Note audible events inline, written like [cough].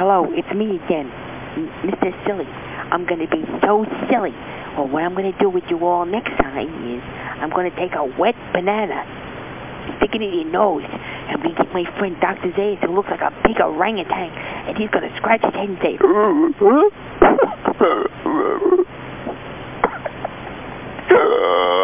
Hello, it's me again, Mr. Silly. I'm going to be so silly. Well, what I'm going to do with you all next time is I'm going to take a wet banana, stick it in your nose, and we get my friend Dr. Zayas who looks like a big orangutan, and he's going to scratch his head and say, [laughs]